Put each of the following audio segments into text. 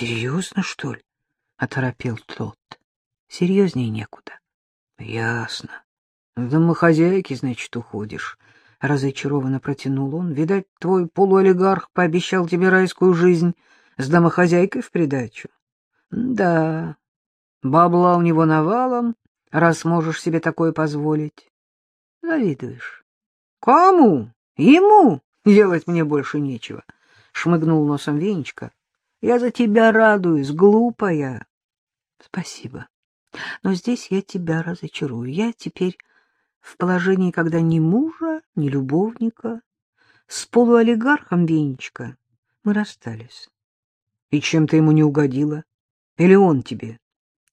Серьезно, что ли? — оторопел тот. — Серьезнее некуда. — Ясно. В домохозяйки, значит, уходишь. — разочарованно протянул он. — Видать, твой полуолигарх пообещал тебе райскую жизнь с домохозяйкой в придачу. — Да, бабла у него навалом, раз можешь себе такое позволить. Завидуешь. — Кому? Ему? Делать мне больше нечего. Шмыгнул носом Венечка. — Я за тебя радуюсь, глупая. — Спасибо. Но здесь я тебя разочарую. Я теперь в положении, когда ни мужа, ни любовника. С полуолигархом Венечка мы расстались. И чем ты ему не угодила? Или он тебе?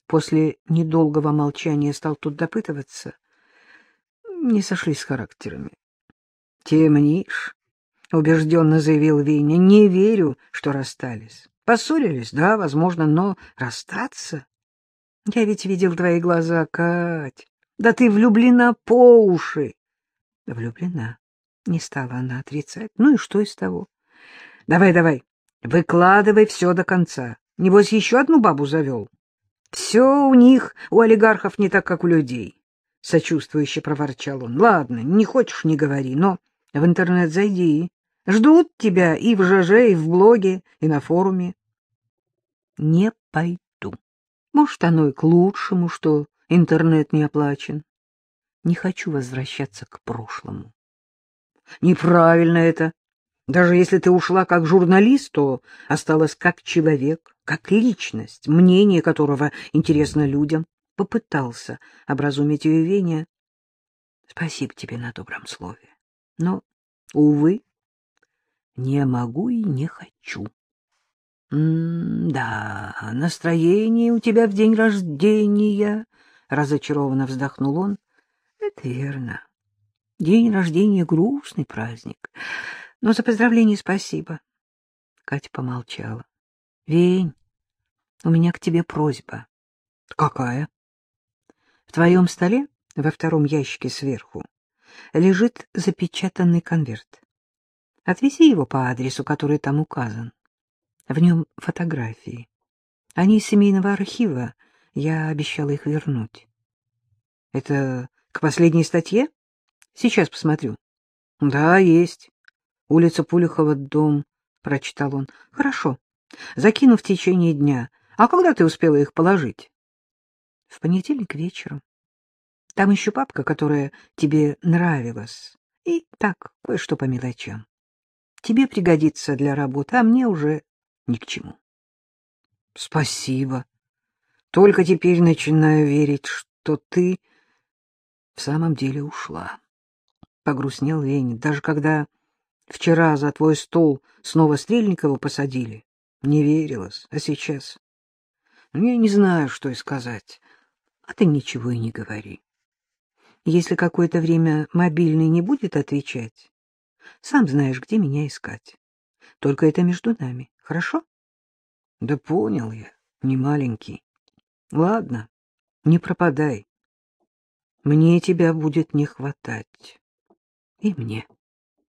После недолгого молчания стал тут допытываться. Не сошлись с характерами. Темнишь, — убежденно заявил Веня. Не верю, что расстались. Поссорились, да, возможно, но расстаться? Я ведь видел твои глаза, Кать. Да ты влюблена по уши. Влюблена. Не стала она отрицать. Ну и что из того? Давай, давай, выкладывай все до конца. Небось, еще одну бабу завел. Все у них, у олигархов, не так, как у людей. Сочувствующе проворчал он. Ладно, не хочешь, не говори, но в интернет зайди. Ждут тебя и в ЖЖ, и в блоге, и на форуме. Не пойду. Может, оно и к лучшему, что интернет не оплачен. Не хочу возвращаться к прошлому. Неправильно это. Даже если ты ушла как журналист, то осталась как человек, как личность, мнение которого интересно людям. Попытался образумить ее Веня. Спасибо тебе на добром слове. Но, увы, не могу и не хочу. М да, настроение у тебя в день рождения, — разочарованно вздохнул он. — Это верно. День рождения — грустный праздник. Но за поздравление спасибо. Катя помолчала. — Вень, у меня к тебе просьба. — Какая? — В твоем столе, во втором ящике сверху, лежит запечатанный конверт. Отвези его по адресу, который там указан. В нем фотографии. Они из семейного архива, я обещала их вернуть. — Это к последней статье? Сейчас посмотрю. — Да, есть. Улица Пулихова, дом, — прочитал он. — Хорошо. Закину в течение дня. А когда ты успела их положить? — В понедельник вечером. Там еще папка, которая тебе нравилась. И так, кое-что по мелочам. Тебе пригодится для работы, а мне уже ни к чему. — Спасибо. Только теперь начинаю верить, что ты в самом деле ушла. Погрустнел Веня. Даже когда вчера за твой стол снова Стрельникова посадили, не верилось. А сейчас? Ну, я не знаю, что и сказать. А ты ничего и не говори. Если какое-то время мобильный не будет отвечать, сам знаешь, где меня искать. Только это между нами, хорошо? Да понял я, не маленький. Ладно, не пропадай. Мне тебя будет не хватать. И мне.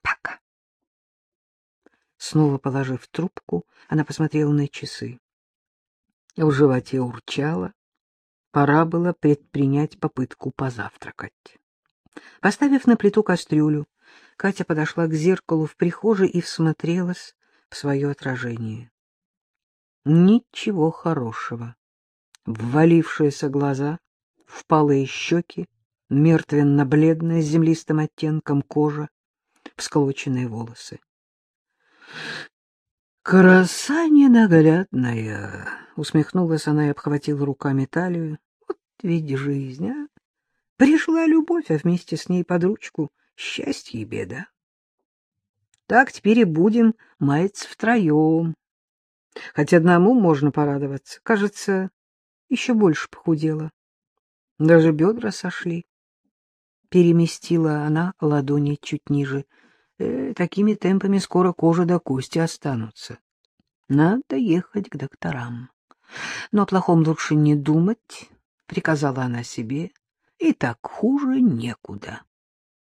Пока. Снова положив трубку, она посмотрела на часы. В животе урчала. Пора было предпринять попытку позавтракать. Поставив на плиту кастрюлю, Катя подошла к зеркалу в прихожей и всмотрелась в свое отражение. Ничего хорошего ввалившиеся глаза, впалые щеки, мертвенно-бледная с землистым оттенком кожа, всклоченные волосы. «Краса ненаглядная!» — усмехнулась она и обхватила руками талию. «Вот ведь жизнь, а! Пришла любовь, а вместе с ней под ручку счастье и беда. Так теперь и будем маяться втроем. Хоть одному можно порадоваться. Кажется, еще больше похудела. Даже бедра сошли. Переместила она ладони чуть ниже. Э, такими темпами скоро кожа до кости останутся. Надо ехать к докторам. Но о плохом лучше не думать, — приказала она себе, — и так хуже некуда.